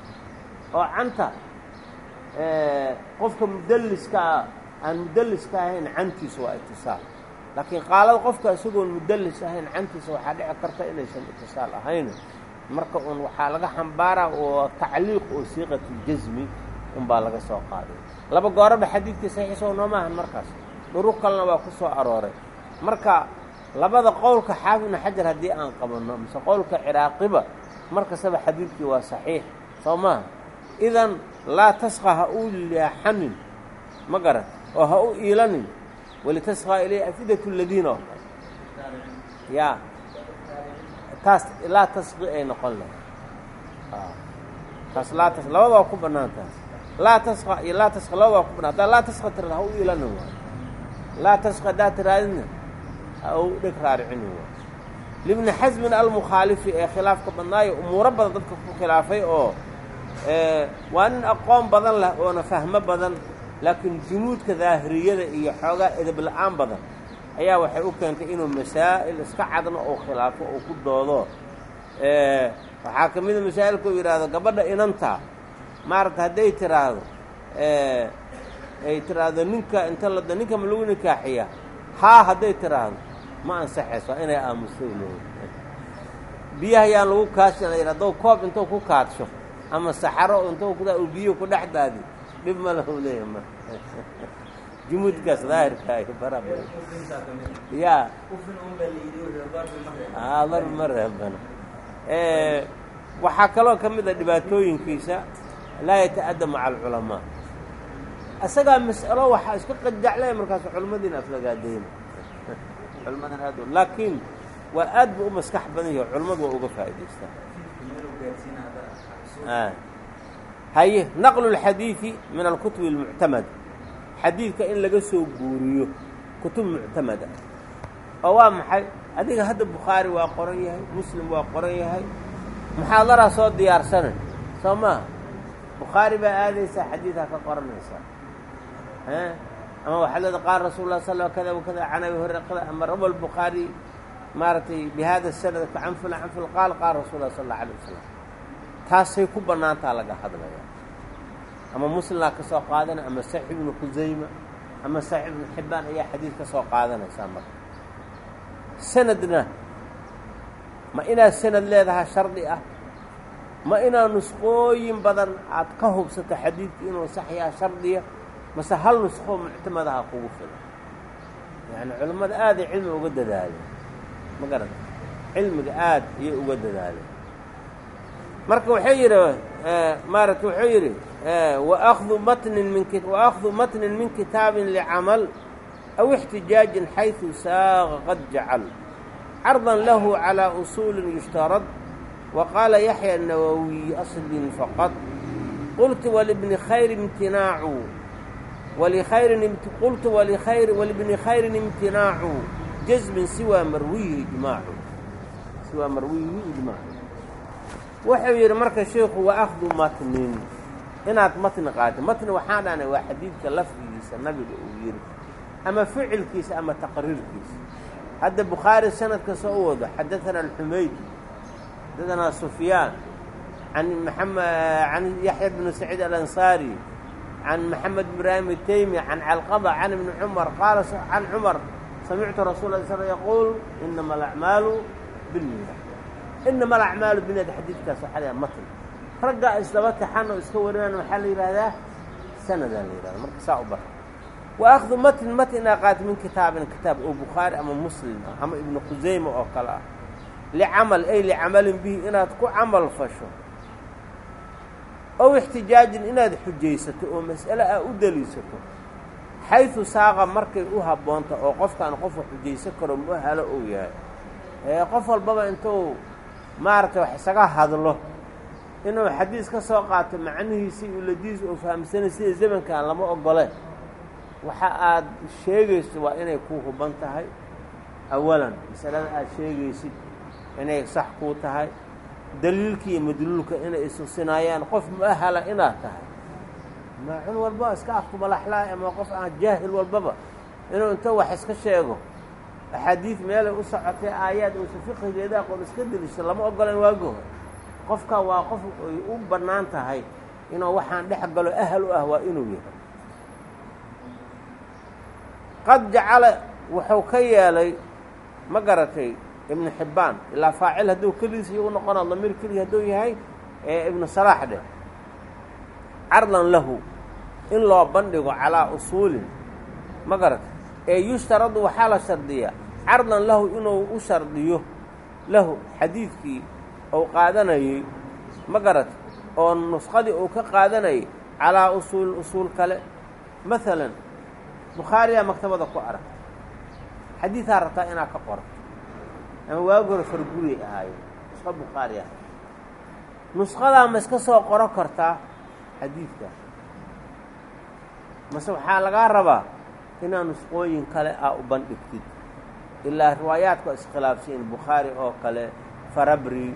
Oo canta qofka mudalliskaa aan mudalliska ahayn cantiisa waa itisaal. Laakiin qaalada qofka isagoon mudallis ahayn cantiisa waxaa dhici karta inaysan itisaal ahayn. Marka un waxaa laga xambaaraa oo tacliiq oo siiqatuljasmi unbaa laga soo qaaday. Laba gooraba xadiidkii saxiixsoo nooma ahan markaas dhuruq kalena waa ku soo arooray. Marka labada qowlka xaafid ibnu xajar haddii aan qabanno mise qowlka ciraaqiba mar kastaba xadiidkii waa saxiix. Soo maaha idan laa tasqa ha u leexanin ma garan oo ha u iilanin walitasqaa ilay afidatu ladiina oo kale. Yaa taas laa tasqi ay noqon lahay taas laa tas labada ku bannaan taas. Laa tasqa iyo laa tasqa labada ku banaan. Haddaa laa tasqa tirada ha u iilanin waayo laa tasqa haddaa tiraadina ha u dheg raaricinin libni xasmin almukhaalifi ee khilaafka badnaayo umuuro badan dadka ku khilaafay oo waa nin aqoon badan leh oona fahmo badan laakiin junuudka daahiriyada iyo xoogaa edab la'aan badan ayaa waxay u keentay inuu masaa'il iska cadno oo khilaafo oo ku doodo waxaa ka mida masaa'ilka uu yidhaahdo gabadha inanta maaragta hadday tiraahdo ay tiraahdo ninka inta la ninka ma lagu nikaaxiya? Haa hadday tiraahdo. Ma ansaxayso inay aamusto leeya biyaha yaan lagu kaashin la haddou koob intuu ku kaadsho ama saxaro intuu ku uu biyo ku dhex daadi dhib ma lahu leeya ma. Jumuudkaas daahirka bara ya. A mar ma reebana waxaa kaloo ka mid a dhibaatooyinkiisa laa yata'adda maca alculamaa isagaa mas'alo waxaa iska qajaclaya markaas culimmadiina aflagaadayna culimmadan aad laakiin waa aad bu u maskax badan yaho culimmadu waa uga faa'idaystaa haye naqlu اlxadiidi min alkutubi اlmuctamada xadiidka in laga soo guuriyo kutub muctamada oo waa maxay? Adiga hadda bukhaari waa qoran yahay muslim waa qoran yahay. Muxaadaraa soo diyaarsanay soo maaha bukhaari baa aadaysaa xadiidkaa ka qoranaysaa ama waxaa leeda qaal rasuul lah sal kada wakada can abi hurera kada ama rawa lbukhaari maaragtay bi hada sanad can fulan can fulan qaal qaal rasul lah sal alay wasalam taasay ku bannaantaa laga hadlaya ama muslimaa ka soo qaadanaya ama saxiib ibnu khusayma ama saxiib ibnu xibbaan ayaa xadiid ka soo qaadanaysaa marka. Sanadna ma inaad sanad leedahay shardi ah? Ma inaad nusqooyin badan aad ka hubsato xadiidka inuu sax yaha shardiya mase hal nusqo muctamadaha kugu filan. Yani culammada aaday cilmi uga dadaaleen ma garat cilmiga aad ayay uga dadaaleen marka wuxuu yidhi e, maarata wuxuu yidhi e, waakdu matnin min waakdu matnin min kitaabin licamal aw ixtijaajin xayثu saaqa qad jacal. Cardan lahu calىa usuuli yushtarad waqaala yaxya nawawiy aslin faqad qultu walibni khayr imtinaacu walikayrin qultu walikayr walibni khayrin imtinaacu jazmin siwaa marwiyihi ijmaacu siwaa marwiyihi ijmaacu wuxuu yidhi marka sheikhu waakdu matnin inaad matni qaatid matni waxaan dhahnay waa xadiidka lafdigiisa nabiga uu yidhi ama ficilkiisa ama taqriirkiisa hadda bukhaari sanadka soo u wado xadaanaa alxumaydi xadaanaa sufyaan can maama can yaxya bni saciid alansaari can maxamed ibraahim ataymi can calqaba can ibni cumar qaala can cumar samictu rasul la sl yaquul inama alacmaalu binniyat inama alacmaalu binniyat xadiidkaas waxaa la matn raggaa islaba taxan oo iska warinaan waxaa la yidhaahdaa sanadaa la yidhahda marka saa u bar wa akhdu matn matn inaa qaati min kitaabin kitaab oo bukhaari ama muslim ah ama ibnu khusayma oo kale ah licamal ay licamalin bihi inaad ku camal fasho ow ixtijaajin inaad xujaysato oo mas'ale ah u deliisato xaysu saaqa markay u habboonta oo qofkaan qofka xujaysan karo muahalo ou yahay. Ee qof walbaba intuu maaragtay wax isaga hadlo inuu xadiis ka soo qaato macnihiisii uladiis oo fahamsanay sida zamankan lama ogole waxa aad sheegayso waa inay ku huban tahay. Awalan masalada aad sheegaysid inay sax kuu tahay daliilka iyo madluulka inay isusinaayaan qof mu'ahala inaad tahay. Maacun walba iska afkumalaxlaa ama qof aan jaahil walbaba. Inuu inta wax iska sheego axaadiid meelay u socotay aayaad uusa fiqigeeda aqoon iska deliisho lama ogolan waagi hore qofka waa qof ay u bannaan tahay inuu waxaan dhex galo ahal u ah waa inuu yahay. Qad jacala wuxuu ka yeelay ma garatay ibnu xibbaan ilaa faacil hadduu keligiis iyagu noqona damiir keligi hadduu yahay ee ibnu salaax dheh cardan lahu in loo bandhigo calaa usuulin ma garatay ee yushtaradu waxaa la shardiyaa cardan lahu inuu u shardiyo lahu xadiidkii ou qaadanayey ma garatay oo nusqadii uu ka qaadanayay calaa usuulin usuul kale. Maalan bukhaariyaa maktabada ku arag xadiidaa rabtaa inaad ka qorato ama waagi hore farguriyay ahaayeen. Nusqa bukhaari ah. Nusqadaa ma iska soo qoro kartaa xadiidkaa mase waxaa lagaa rabaa inaad nusqooyin kale aa u bandhigtid. Ilaa riwaayaadku waa iskhilaafsayin bukhaari oo kale farabri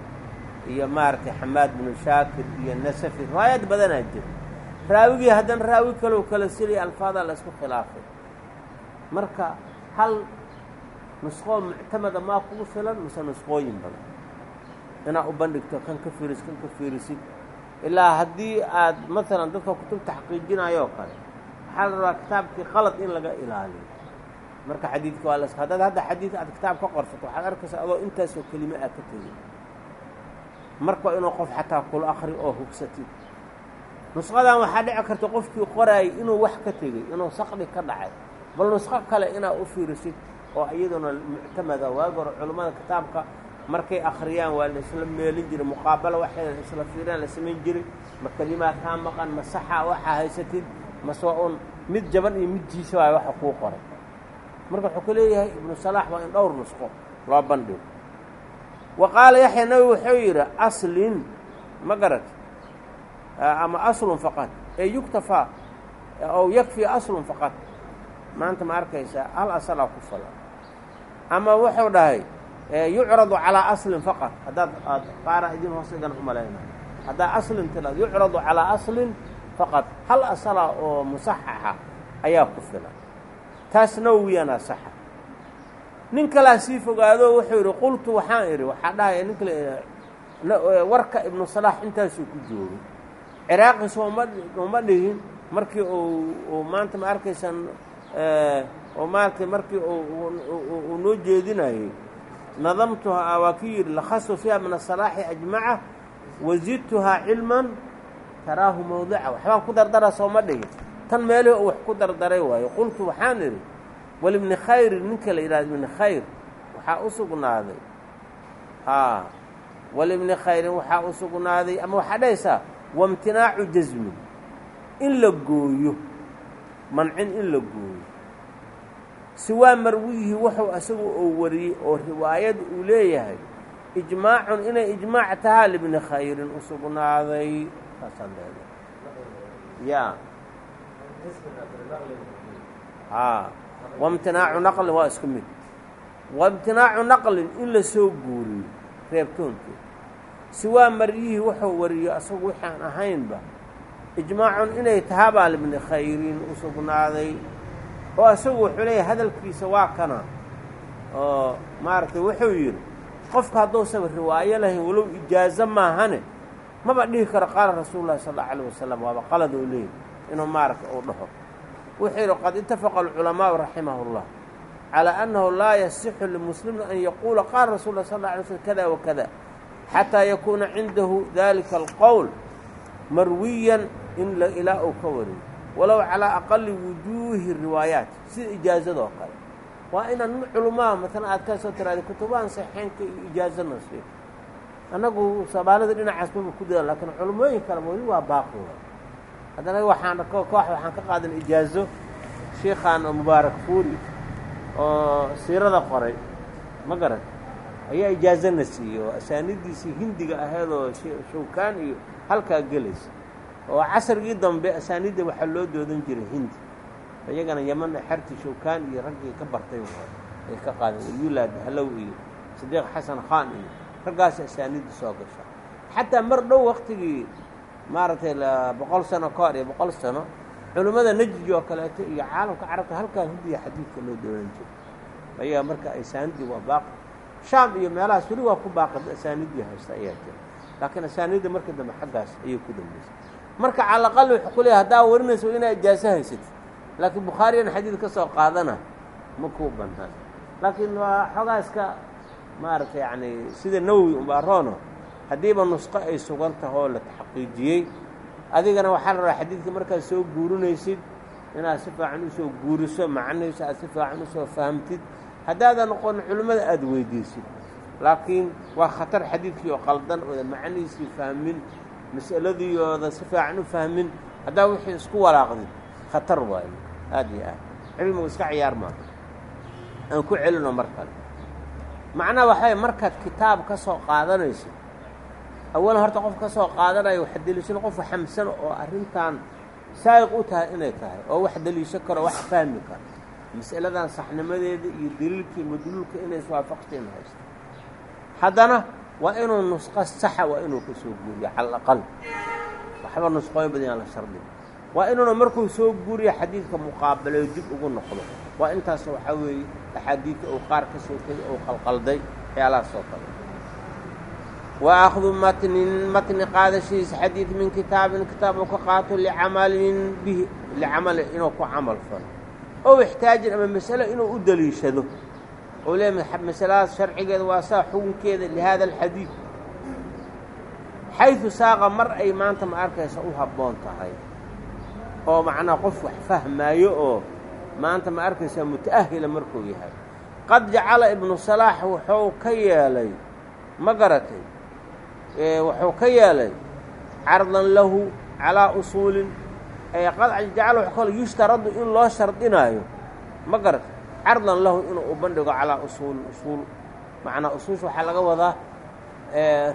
iyo maaragtay xamaad binu shaakir iyo nasafi. Riwaayaad badanaa jira raawigii haddana raawi kaloo kala silaya alfaadaa la isku khilaafay. Marka hal nusqoo muctamada maa kugu filan mise nusqooyin badan inaad u bandhigto kan ka fiiris kan ka fiirisid ilaa haddii aad maalan dadka kutub taxqiijinayoo kale waxaa la rabaa kitaabkii qalad in laga ilaaliyo marka xadiidka waa las haddaad hadda xadiid aad kitaab ka qorsato waxaad arkaysaa adoo intaasoo kelime aad ka tegin marka inuu qof xataa kula akri oo hugsatid nusqadan waxaa dhici karta qofkii qoraayay inuu wax ka tegey inuu saqdi ka dhacay bal nusqo kale inaad u fiirisid oo iyaduna muctamada waagi hore culummada kitaabka markay akhriyaan waa la isla meelin jiray muqaabalo waxay isla fiiraan la samayn jiray ma kelimaa kaa maqan ma saxa waxaa haysatid mase waa un mid jaban iyo mid jiisa waay waxa kuu qoray. Marka wuxuu ku leeyahay ibnu salaax waa in dhowr nusqo loo bandhigo. Wa qaala yaxya nawi wuxuu yidhi aslin ma garat ama aslun faqad ee yuktafaa ow yakfii aslun faqad maanta ma arkaysaa hal asalaa ku falan ama wuxuu dhahay yucradu calaa aslin faqad haddaad aad qaara idin hoos igan umalayna haddaa aslin tilaad yucradu calaa aslin faqad hal asala oo musaxaxa ayaa ku filan. Taas nawowiyana saxa. Nin kalaa sii fogaado wuxuu yidhi qultu waxaan idhi waxaa dhahaya nin warka ibnu salaax intaasuu ku joogay. Ciraaqi sooma dhigin markii uu maanta ma arkaysaan oo maaragtay markii uu noo jeedinayey nadamtuhaa waa kii yidhi lakhastu fiiha min asalaaxi ajmaca wazidtuhaa cilman taraahu mawdica. Waxbaan ku dardara sooma dhigin. Tan meelihii uu wax ku dardaray waayo. Qultu waxaan idhi walibni khayri ninka la yidhahdo ibni khayr waxaa u sugnaaday. Haa. Walibni khayrin waxaa u sugnaaday. Ama waxaa dhahaysaa waimtinaacu jasmin in la gooyo. Mancin in la gooyo siwaa marwiyihii wuxuu isagu oo wariyey oo riwaayad uu leeyahay ijmaacun inay ijmaac tahaa libni khayrin u sugnaaday. Saasaan leedahay ya. Haa. Waimtinaacu naqlin waa isku mid. Waimtinaacu naqlin in la soo guuriyo reebtoonkeed siwaa maryihii wuxuu wariyo asagu waxaan ahaynba ijmaacun inay tahabaa libni khayrin u sugnaaday oo asagu wuxuu leeyahay hadalkiisa waa kana. Oo maaragtay wuxuu yidhi qofka hadduusaba riwaayo lahayn walow ijaazo maahane maba dhihi karo qaala rasuulu llahi sal allau alayh wasalam waaba qalad oo leeyahy inuu maaragta uu dhaho. Wuxuu yidhi qad itafaqa alculamaau raximah اllah calىa annahu laa yasixu limuslimin an yaquula qaala rasul lah sal la alay slm kada wakada xataa yakuuna cindahu dalika alqowl marwiyan in ilaa uu ka wariyo walow calىa aqali wujuuhi riwaayaat sida ijaazadoo kale. Waa inaan culumaa maalan aad ka soo tiraada kutubaan saxeenka iyo ijaazana si annagu soomaalida dhinacaas maba ku dada lakiin culumooyin kale weli waa baaqi. Haddana waxaan koox waxaan ka qaadan ijaazo. Shiikhaan mubaarak fuuri oo siirada qoray ma garan ayaa ijaazana siiyey oo asaanidiisii hindiga ahaydoo shawkaan iyo halkaa gelaysa oo casrigii dambe asaanidda waxaa loo doodan jiray hindi iyagana yaman xerti shawkaan iyo raggii ka bartay ay ka qaadeen yulaad halow iyo sadiiq xasan khaan iyo raggaas asaanidda soo gasha xataa mar dhow waktigii maaragtay boqol sano ka hor iyo boqol sano culimmada najdi oo kaleeto iyo caalamka carabka halkaa hindiya xadiidka loo doonan jiray. Ayaa marka asaaniddii waa baaqi shaam iyo meelahaas weli waa ku baaqi asaaniddii haysta ayaa jira. Laakiin asaanidda marka dambe xaggaas ayay ku dambaysay marka calaqal wuxuu ku leeyahay haddaa warinaysa inaa ijaaso haysatid laakiin bukhaariyana xadiid ka soo qaadana ma kuu bannaan laakiin waa xogaaska maaragtay yacni sida nawowi umbaarono haddiiba nusqo ay sugan taho oo la taxqiijiyey. Adigana waxaa la rabaa xadiidka markaad soo guurinaysid inaad si fiican u soo guuriso macnihiisa aad si fiican u soo fahamtid haddaadan noqon culimmada aada weydiisid. Laakiin waa khatar xadiidkii oo qaldan ooda macnihiisii fahmin mas'aladiiooda si fiican u fahmin haddaa wixii isku walaaqdid khatar waayo aad iyo aad. Cilmigu iska ciyaar maaha. Aan ku celino mar kale. Macnaha waxay markaad kitaab ka soo qaadanayso awalan horta qof ka soo qaadanaya wax deliishano qof xamsan oo arrintan saa'iq u tahay inay tahay oo wax deliisho karo wax fahmi karo. Mas'aladan saxnimadeeda iyo daliilkii madluulka inay iswaafaqseen haysto. Haddana waa inuu nusqo saxa waa inuu ka soo guuriyo cala alaqal waxba nusqooyin badan yaan la shardin waa inuuna markuu soo guuriyo xadiidka muqaabalayo dib ugu noqdo. Waa intaas waxaa weeye axaadiidka uu qaar ka soo tegay ou qalqalday waxyaalahaas oo kale. Wa akhdu matnin matni qaadashiisa xadiid min kitaabin kitaab uu ka qaato licamalin bihi licamali inuu ku camal falo. Ow ixtaajin ama masalo inuu u daliishado ou leeya masaladaas sharcigeeda waa saa xukunkeeda lihaada alxadiid xaydu saaqa mar ay maanta ma arkaysa u habboon tahay oo macnaha qof wax fahmaayo oo maanta ma arkaysaa muta'ahila markuu yahay qad jacala ibnu salaax wuxuu ka yeelay ma garatay wuxuu ka yeelay cardan lahu calaa usuulin qad jacala yushtaradu in loo shardinaayo ma garatay cardan lahu inuu u bandhigo calaa usuulin usuul. Macnaa usuusha waxaa laga wadaa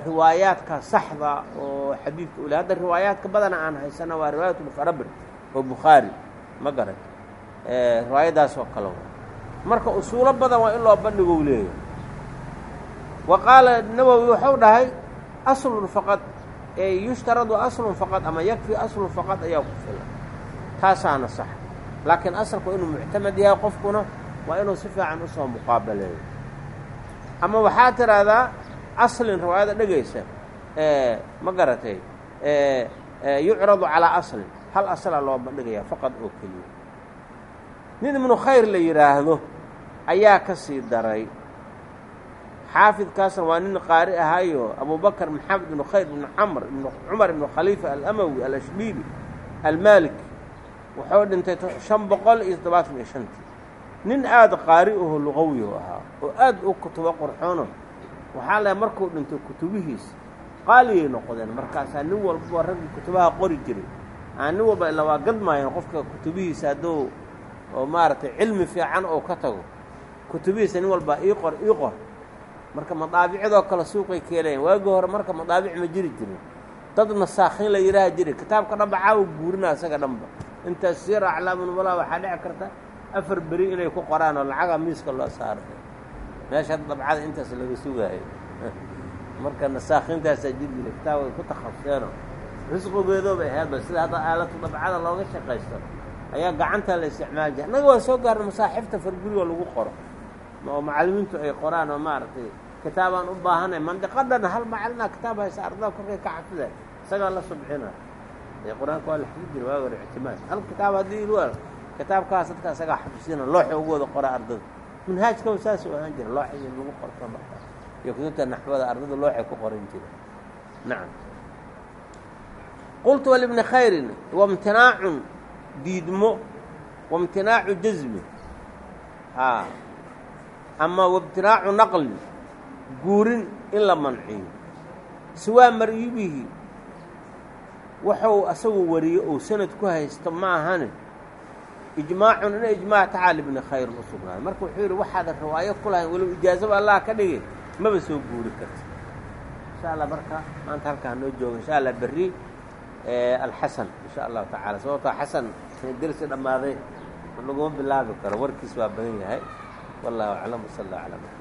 riwaayaadka saxda oo xadiidka ule hadda riwaayaadka badana aan haysana waa riwaayat lfarabr oo bukhaari ma garan riwaayadaas oo kale marka usuulo badan waa in loo bandhigou leeyahay. Wa qaala nawowi wuxuu dhahay aslun faqad yushtaradu aslun faqad ama yakfi aslun faqad ayaa ku filan. Taasaana sax. Laakiin asalku inuu muctamad yahay qofkuna waa inuu si fiican u soo muqaabaleeyo. Ama waxaa tidhaahdaa aslin riwaayada dhegaysa ma garatay yucradu calaa aslin. Hal aslaa loo bandhigayaa faqad oo keliya. Nin ibnu khayr la yidhaahdo ayaa ka sii daray. Xaafidkaasna waa nin qaari ahaayo abubakr maxamed ibnu khayr ibnu camr ibnu cumar ibnu khaliifa alamawi alashbiili almaliki wuxuu dhintay shan boqol iyo toddobaatan iyo shantii nin aada qaari aho luqawi ahaa oo aad u kutubo qurxoono waxaa lehay markuu dhinto kutubihiisa qaaliyay noqdeen markaasaa nin walbaba raggii kutubaha qori jiray aan nin walba ila waa gadmaayeen qofka kutubihiisa hadduu oo maaragtay cilmi fiican oo ka tago kutubihiisa nin walbaa ii qor ii qor. Marka madaabicadoo kale suuqay keelayan waagii hore marka madaabic ma jiri jirin. Dad masaakiin la yidhaaha jiri kitaabka dhanba caawa guurinaa isaga dhanba intaas siir aclaamunubala waxaa dhici karta afar beri inay ku qoraan oo lacaga miiska loo saaray meesha dabcada intaas laga sugaayo. Marka nasaakiintaasaa jiri jira kitaab ay ku takhasuseenoo risqigeedooba ahaydba sida hadda aalatu dabcada looga shaqaysto ayaa gacanta la isticmaali jira annaga waa soo gaarna masaaxifta farguriga lagu qoro. Oo macallimiintu ay qoraan oo maaragtay kitaabaan u baahanay mandiqadhan hal macalina kitaab haysa ardada korkay ka xafiday isagaa la subxina ee qur'aanka waa la xafid jira waaga ictimaad hal kitaab haddii kitaabkaas dadka isagaa xafisina looxa ugu wada qora ardada. Manhaajka saasuu ahaan jira looxa iyo lagu qorto marka. Iyo kutubta naxwada ardada looxay ku qoran jira nacam. Qultu walibni khayrin wamtinaacun diidmo wamtinaacu jazmi. A ama wamtinaacu naqli guurin in la manciyo. Siwaa maryibihi wuxuu asagu wariyo ou sanad ku haysto ma ahane ijmaacun ina ijmaac tacaali bni khayrin u sugnaaday marka wuxuu yidhi waxaadan riwaayo ku lahayn walow ijaazaba allah ka dhigay maba soo guuri karta insha allah marka maanta halkaa noo jooga insha allah berri alxasan insha allahu tacala sababtoo xasan dersi dhammaaday laguma bilaabi karo warkiis waa badan yahay. Wallahu aclam wsal allah calaa